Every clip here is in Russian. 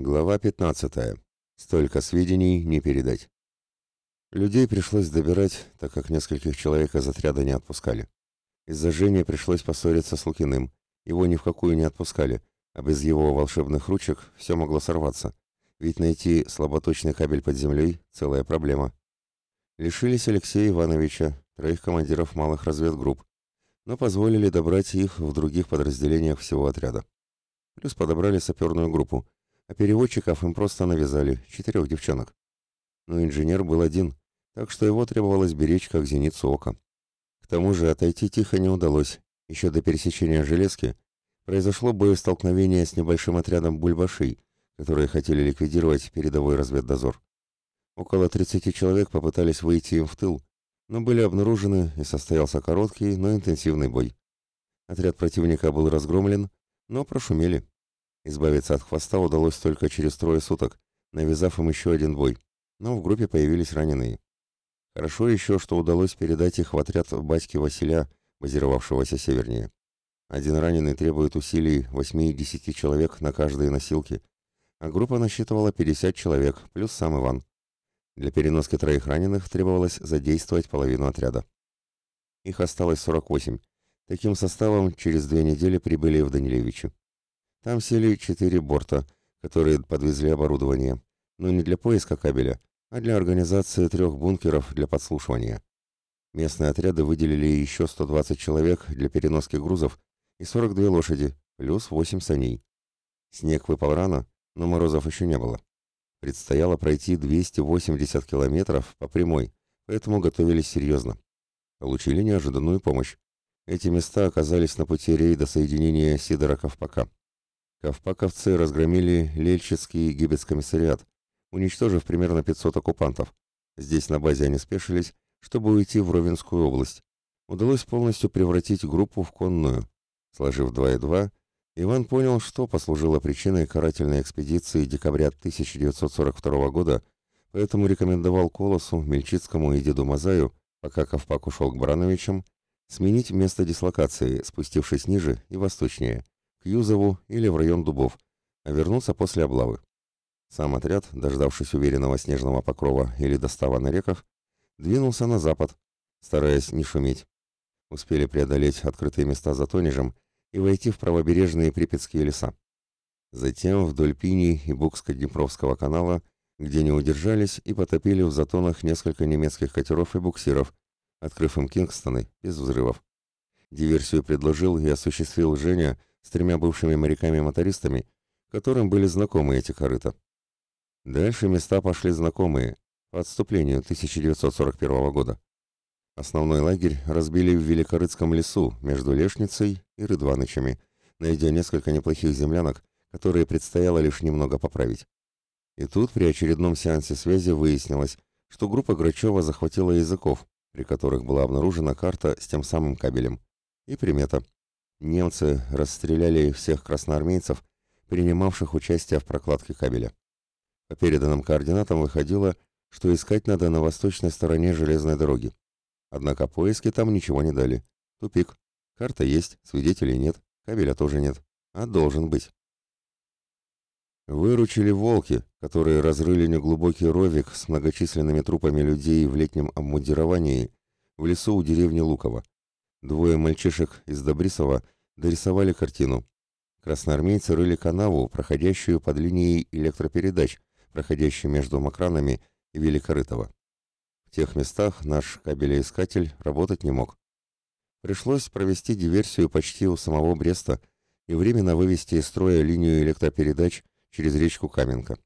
Глава 15. Столько сведений не передать. Людей пришлось добирать, так как нескольких человек из отряда не отпускали. Из-за Жени пришлось поссориться с Лукиным. Его ни в какую не отпускали, а без его волшебных ручек все могло сорваться. Ведь найти слаботочный кабель под землей – целая проблема. Лишились Алексея Ивановича, троих командиров малых разведгрупп, но позволили добрать их в других подразделениях всего отряда. Плюс подобрали саперную группу – а переводчиков им просто навязали, четырех девчонок. Но инженер был один, так что его требовалось беречь как зеницу ока. К тому же отойти тихо не удалось. Еще до пересечения железки произошло боестолкновение с небольшим отрядом бульбашей, которые хотели ликвидировать передовой разведдозор. Около 30 человек попытались выйти им в тыл, но были обнаружены и состоялся короткий, но интенсивный бой. Отряд противника был разгромлен, но прошумели. Избавиться от хвоста удалось только через трое суток, навязав им еще один бой, но в группе появились раненые. Хорошо еще, что удалось передать их в отряд батьки Василя, базировавшегося севернее. Один раненый требует усилий 8-10 человек на каждые носилки, а группа насчитывала 50 человек, плюс сам Иван. Для переноски троих раненых требовалось задействовать половину отряда. Их осталось 48. Таким составом через две недели прибыли в Данилевичи. Там сели четыре борта, которые подвезли оборудование, но не для поиска кабеля, а для организации трех бункеров для подслушивания. Местные отряды выделили еще 120 человек для переноски грузов и 42 лошади, плюс 8 саней. Снег выпал рано, но морозов еще не было. Предстояло пройти 280 километров по прямой, поэтому готовились серьезно. Получили неожиданную помощь. Эти места оказались на пути рейда соединения Сидора-Ковпака. Ковпаковцы разгромили Лельчицкий гибецкомиссариат, уничтожив примерно 500 оккупантов. Здесь на базе они спешились, чтобы уйти в Ровенскую область. Удалось полностью превратить группу в конную. Сложив 2 и 2, Иван понял, что послужило причиной карательной экспедиции декабря 1942 года, поэтому рекомендовал Колосу, Мельчицкому и деду Мазаю, пока Ковпак ушел к Брановичам, сменить место дислокации, спустившись ниже и восточнее – к Юзову или в район Дубов, а вернуться после облавы. Сам отряд, дождавшись уверенного снежного покрова или достава на реках, двинулся на запад, стараясь не шуметь. Успели преодолеть открытые места за Тонежем и войти в правобережные Припятские леса. Затем вдоль Пини и Букско-Днепровского канала, где не удержались и потопили в затонах несколько немецких катеров и буксиров, открыв им Кингстоны без взрывов. Диверсию предложил и осуществил Женя с тремя бывшими моряками-мотористами, которым были знакомы эти корыта. Дальше места пошли знакомые, по отступлению 1941 года. Основной лагерь разбили в Великорыцком лесу между Лешницей и Рыдванычами, найдя несколько неплохих землянок, которые предстояло лишь немного поправить. И тут при очередном сеансе связи выяснилось, что группа Грачева захватила языков, при которых была обнаружена карта с тем самым кабелем, и примета Немцы расстреляли всех красноармейцев, принимавших участие в прокладке кабеля. По переданным координатам выходило, что искать надо на восточной стороне железной дороги. Однако поиски там ничего не дали. Тупик. Карта есть, свидетелей нет, кабеля тоже нет. А должен быть. Выручили волки, которые разрыли неглубокий ровик с многочисленными трупами людей в летнем обмундировании в лесу у деревни Луково. Двое мальчишек из Добрисова дорисовали картину. Красноармейцы рыли канаву, проходящую под линией электропередач, проходящей между Макранами и Великорытово. В тех местах наш кабелеискатель работать не мог. Пришлось провести диверсию почти у самого Бреста и временно вывести из строя линию электропередач через речку Каменка.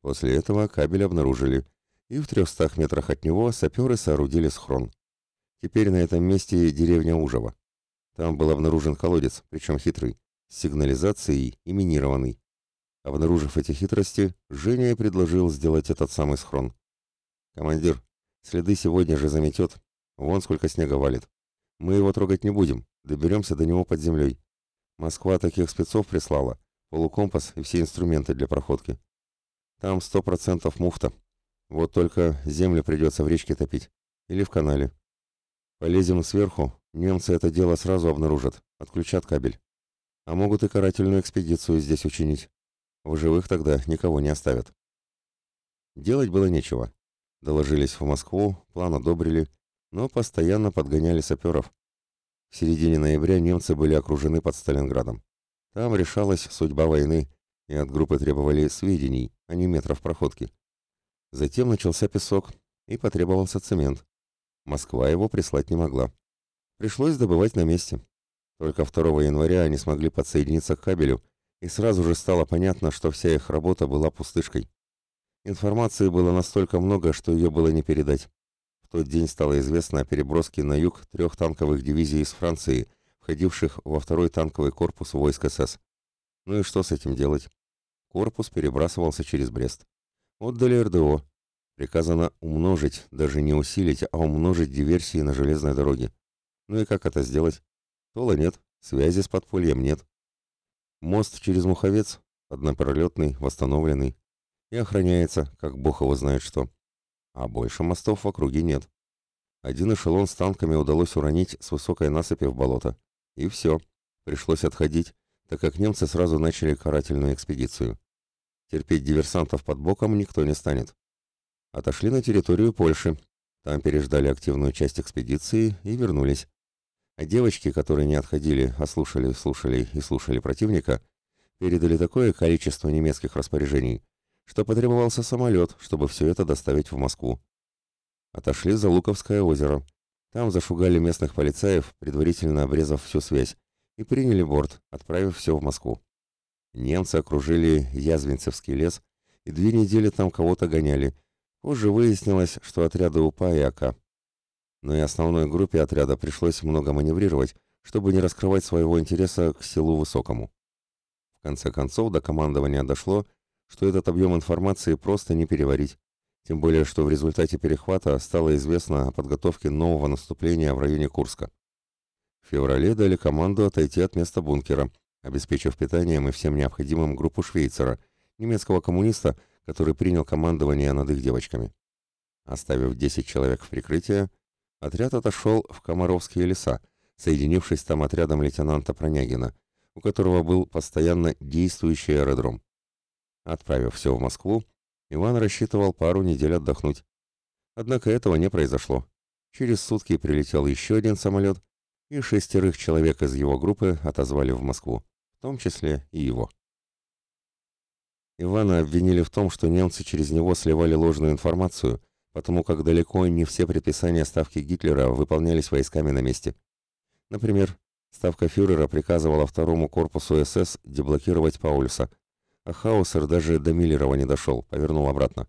После этого кабель обнаружили, и в 300 метрах от него саперы соорудили схрон. Теперь на этом месте деревня Ужева. Там был обнаружен колодец, причем хитрый, с сигнализацией и минированный. Обнаружив эти хитрости, Женя предложил сделать этот самый схрон. «Командир, следы сегодня же заметет. Вон сколько снега валит. Мы его трогать не будем, доберемся до него под землей. Москва таких спецов прислала, полукомпас и все инструменты для проходки. Там сто процентов муфта. Вот только землю придется в речке топить. Или в канале. Полезем сверху, немцы это дело сразу обнаружат, отключат кабель. А могут и карательную экспедицию здесь учинить. В живых тогда никого не оставят. Делать было нечего. Доложились в Москву, план одобрили, но постоянно подгоняли саперов. В середине ноября немцы были окружены под Сталинградом. Там решалась судьба войны, и от группы требовали сведений, а не метров проходки. Затем начался песок, и потребовался цемент. Москва его прислать не могла. Пришлось добывать на месте. Только 2 января они смогли подсоединиться к кабелю, и сразу же стало понятно, что вся их работа была пустышкой. Информации было настолько много, что ее было не передать. В тот день стало известно о переброске на юг трех танковых дивизий из Франции, входивших во второй танковый корпус войск СС. Ну и что с этим делать? Корпус перебрасывался через Брест. Отдали РДО. Приказано умножить, даже не усилить, а умножить диверсии на железной дороге. Ну и как это сделать? Тола нет, связи с подпольем нет. Мост через Муховец, однопролетный, восстановленный, и охраняется, как бог его знает что. А больше мостов в округе нет. Один эшелон с танками удалось уронить с высокой насыпи в болото. И все. Пришлось отходить, так как немцы сразу начали карательную экспедицию. Терпеть диверсантов под боком никто не станет. Отошли на территорию Польши. Там переждали активную часть экспедиции и вернулись. А девочки, которые не отходили, а слушали, слушали и слушали противника, передали такое количество немецких распоряжений, что потребовался самолет, чтобы все это доставить в Москву. Отошли за Луковское озеро. Там зашугали местных полицаев, предварительно обрезав всю связь, и приняли борт, отправив все в Москву. Немцы окружили Язвенцевский лес и две недели там кого-то гоняли. Позже выяснилось, что отряды УПА и АК. Но и основной группе отряда пришлось много маневрировать, чтобы не раскрывать своего интереса к селу Высокому. В конце концов до командования дошло, что этот объем информации просто не переварить. Тем более, что в результате перехвата стало известно о подготовке нового наступления в районе Курска. В феврале дали команду отойти от места бункера – обеспечив питанием и всем необходимым группу Швейцера, немецкого коммуниста, который принял командование над их девочками. Оставив 10 человек в прикрытие, отряд отошел в Комаровские леса, соединившись там отрядом лейтенанта Пронягина, у которого был постоянно действующий аэродром. Отправив все в Москву, Иван рассчитывал пару недель отдохнуть. Однако этого не произошло. Через сутки прилетел еще один самолет, и шестерых человек из его группы отозвали в Москву в том числе и его. Ивана обвинили в том, что немцы через него сливали ложную информацию, потому как далеко не все предписания ставки Гитлера выполнялись войсками на месте. Например, ставка фюрера приказывала второму корпусу СС деблокировать Паулюса, а Хаусер даже до Миллерова не дошел, повернул обратно.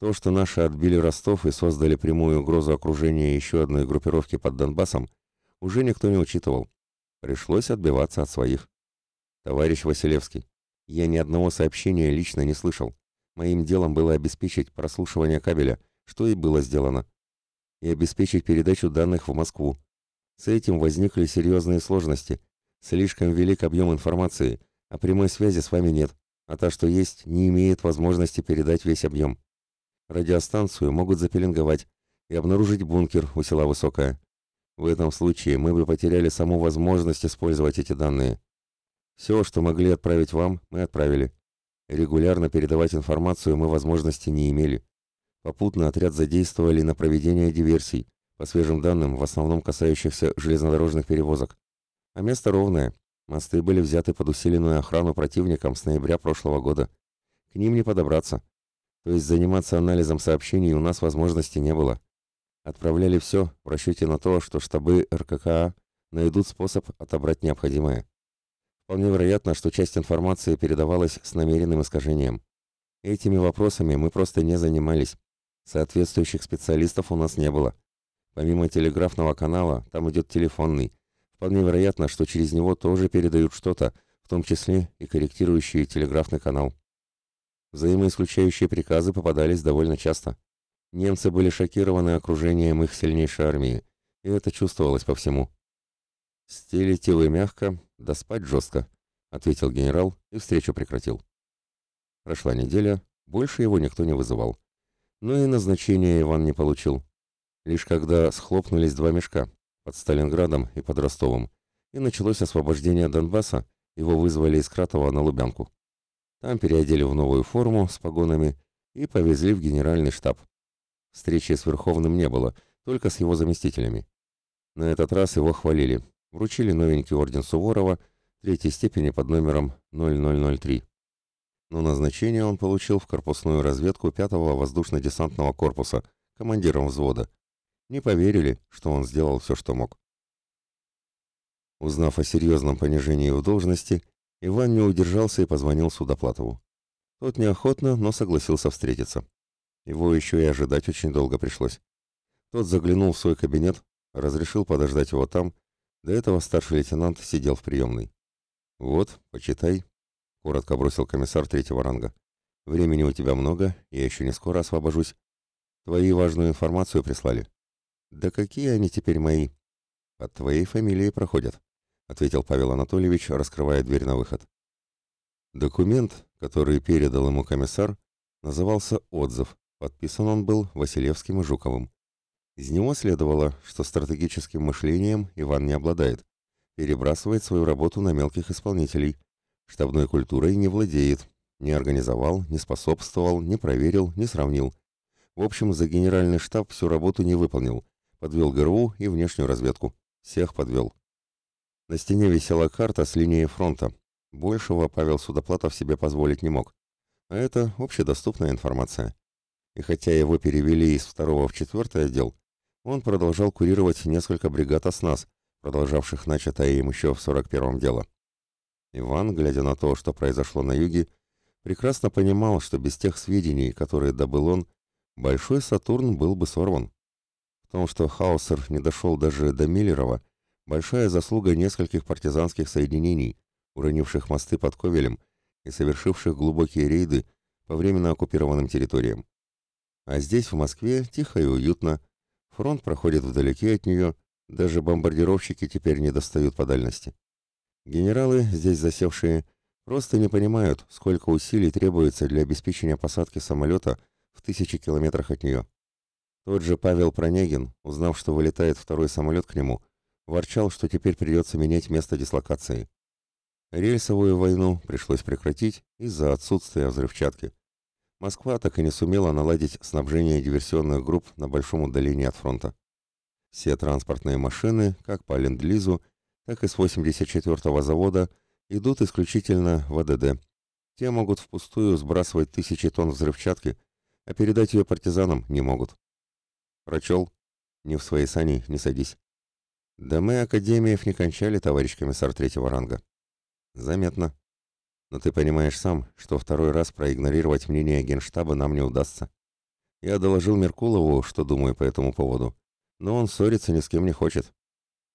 То, что наши отбили Ростов и создали прямую угрозу окружения еще одной группировки под Донбассом, уже никто не учитывал. Пришлось отбиваться от своих. «Товарищ Василевский, я ни одного сообщения лично не слышал. Моим делом было обеспечить прослушивание кабеля, что и было сделано, и обеспечить передачу данных в Москву. С этим возникли серьезные сложности. Слишком велик объем информации, а прямой связи с вами нет, а та, что есть, не имеет возможности передать весь объем. Радиостанцию могут запеленговать и обнаружить бункер у села Высокое. В этом случае мы бы потеряли саму возможность использовать эти данные. Все, что могли отправить вам, мы отправили. Регулярно передавать информацию мы возможности не имели. Попутно отряд задействовали на проведение диверсий, по свежим данным, в основном касающихся железнодорожных перевозок. А место ровное. Мосты были взяты под усиленную охрану противником с ноября прошлого года. К ним не подобраться. То есть заниматься анализом сообщений у нас возможности не было. Отправляли все в расчете на то, что штабы РККА найдут способ отобрать необходимое. Вполне вероятно, что часть информации передавалась с намеренным искажением. Этими вопросами мы просто не занимались. Соответствующих специалистов у нас не было. Помимо телеграфного канала, там идет телефонный. Вполне вероятно, что через него тоже передают что-то, в том числе и корректирующий телеграфный канал. Взаимоисключающие приказы попадались довольно часто. Немцы были шокированы окружением их сильнейшей армии, и это чувствовалось по всему. «Стелите вы мягко, да спать жестко», — ответил генерал и встречу прекратил. Прошла неделя, больше его никто не вызывал. Но и назначения Иван не получил. Лишь когда схлопнулись два мешка под Сталинградом и под Ростовом, и началось освобождение Донбасса, его вызвали из Кратова на Лубянку. Там переодели в новую форму с погонами и повезли в генеральный штаб. Встречи с Верховным не было, только с его заместителями. На этот раз его хвалили. Вручили новенький орден Суворова третьей степени под номером 0003. Но назначение он получил в корпусную разведку 5-го воздушно-десантного корпуса, командиром взвода. Не поверили, что он сделал все, что мог. Узнав о серьезном понижении в должности, Иван не удержался и позвонил Судоплатову. Тот неохотно, но согласился встретиться. Его еще и ожидать очень долго пришлось. Тот заглянул в свой кабинет, разрешил подождать его там, до этого старший лейтенант сидел в приемной. «Вот, почитай», — коротко бросил комиссар третьего ранга. «Времени у тебя много, я еще не скоро освобожусь. Твои важную информацию прислали». «Да какие они теперь мои?» «Под твоей фамилией проходят», — ответил Павел Анатольевич, раскрывая дверь на выход. Документ, который передал ему комиссар, назывался «Отзыв». Подписан он был Василевским и Жуковым. Из него следовало, что стратегическим мышлением Иван не обладает, перебрасывает свою работу на мелких исполнителей, штабной культурой не владеет, не организовал, не способствовал, не проверил, не сравнил. В общем, за генеральный штаб всю работу не выполнил, подвел ГРУ и внешнюю разведку. Всех подвел. На стене висела карта с линией фронта. Большего Павел Судоплатов себе позволить не мог. А это общедоступная информация. И хотя его перевели из второго в четвертый отдел, он продолжал курировать несколько бригад ОСНАС, продолжавших начатое им еще в 41-м дело. Иван, глядя на то, что произошло на юге, прекрасно понимал, что без тех сведений, которые добыл он, Большой Сатурн был бы сорван. В том, что Хаусер не дошел даже до Миллерова, большая заслуга нескольких партизанских соединений, уронивших мосты под Ковелем и совершивших глубокие рейды по временно оккупированным территориям. А здесь, в Москве, тихо и уютно, Фронт проходит вдалеке от нее, даже бомбардировщики теперь не достают по дальности. Генералы, здесь засевшие, просто не понимают, сколько усилий требуется для обеспечения посадки самолета в тысячи километрах от нее. Тот же Павел Пронягин, узнав, что вылетает второй самолет к нему, ворчал, что теперь придется менять место дислокации. Рельсовую войну пришлось прекратить из-за отсутствия взрывчатки. Москва так и не сумела наладить снабжение диверсионных групп на большом удалении от фронта. Все транспортные машины, как по Ленд-Лизу, так и с 84-го завода, идут исключительно в АДД. Те могут впустую сбрасывать тысячи тонн взрывчатки, а передать ее партизанам не могут. Прочел? Не в своей сани не садись. Да мы академиев не кончали, товарищ комиссар третьего ранга. Заметно. Но ты понимаешь сам, что второй раз проигнорировать мнение Генштаба нам не удастся. Я доложил Меркулову, что думаю по этому поводу, но он ссориться ни с кем не хочет.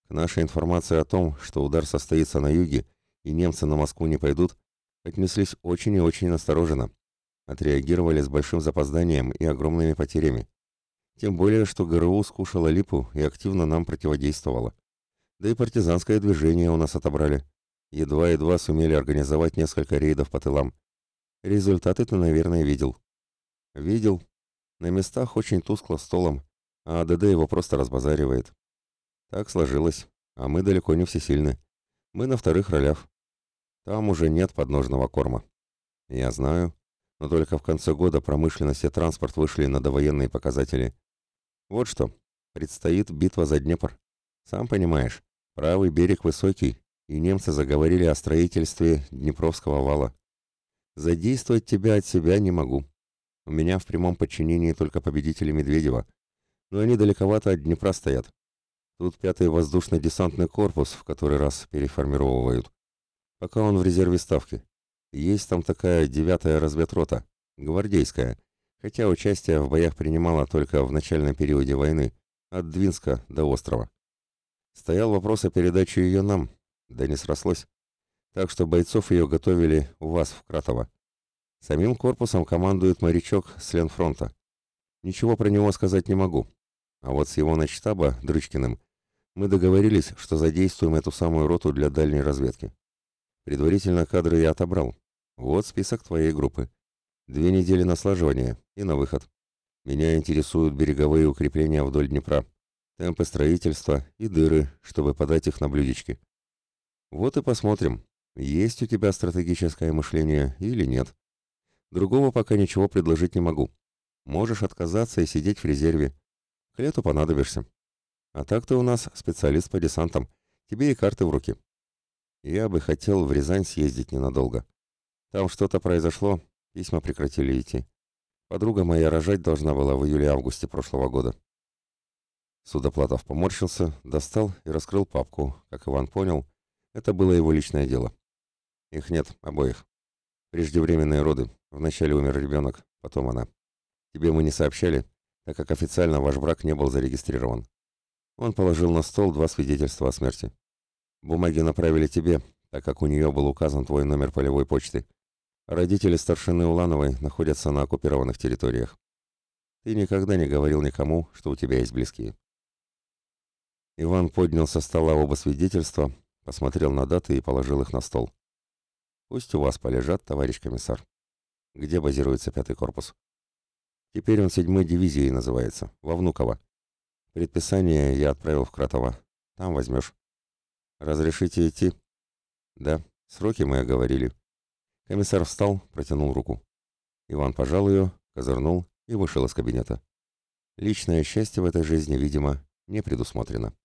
К нашей информации о том, что удар состоится на юге и немцы на Москву не пойдут, отнеслись очень и очень настороженно. Отреагировали с большим запозданием и огромными потерями. Тем более, что ГРУ скушала липу и активно нам противодействовала. Да и партизанское движение у нас отобрали. Едва-едва сумели организовать несколько рейдов по тылам. Результаты ты, наверное, видел. Видел. На местах очень тускло столом, а АДД его просто разбазаривает. Так сложилось, а мы далеко не всесильны. Мы на вторых ролях. Там уже нет подножного корма. Я знаю, но только в конце года промышленность и транспорт вышли на довоенные показатели. Вот что, предстоит битва за Днепр. Сам понимаешь, правый берег высокий, и немцы заговорили о строительстве Днепровского вала. Задействовать тебя от себя не могу. У меня в прямом подчинении только победители Медведева, но они далековато от Днепра стоят. Тут пятый воздушно-десантный корпус в который раз переформировывают. Пока он в резерве ставки. Есть там такая девятая разведрота, гвардейская, хотя участие в боях принимала только в начальном периоде войны, от Двинска до острова. Стоял вопрос о передаче ее нам, да не срослось. Так что бойцов ее готовили у вас в Кратово. Самим корпусом командует морячок с Ленфронта. Ничего про него сказать не могу. А вот с его начтаба, Дрычкиным, мы договорились, что задействуем эту самую роту для дальней разведки. Предварительно кадры я отобрал. Вот список твоей группы. Две недели на слаживание и на выход. Меня интересуют береговые укрепления вдоль Днепра, темпы строительства и дыры, чтобы подать их на блюдечки. Вот и посмотрим, есть у тебя стратегическое мышление или нет. Другого пока ничего предложить не могу. Можешь отказаться и сидеть в резерве. К лету понадобишься. А так ты у нас специалист по десантам. Тебе и карты в руки. Я бы хотел в Рязань съездить ненадолго. Там что-то произошло, письма прекратили идти. Подруга моя рожать должна была в июле-августе прошлого года. Судоплатов поморщился, достал и раскрыл папку. Как Иван понял, это было его личное дело. Их нет, обоих. Преждевременные роды. Вначале умер ребенок, потом она. Тебе мы не сообщали, так как официально ваш брак не был зарегистрирован. Он положил на стол два свидетельства о смерти. Бумаги направили тебе, так как у нее был указан твой номер полевой почты. Родители старшины Улановой находятся на оккупированных территориях. Ты никогда не говорил никому, что у тебя есть близкие. Иван поднял со стола оба свидетельства, посмотрел на даты и положил их на стол. Пусть у вас полежат, товарищ комиссар. Где базируется пятый корпус? Теперь он седьмой дивизией называется, во Внуково. Предписание я отправил в Кратово. Там возьмешь. Разрешите идти? Да, сроки мы оговорили. Комиссар встал, протянул руку. Иван пожал ее, козырнул и вышел из кабинета. Личное счастье в этой жизни, видимо, не предусмотрено.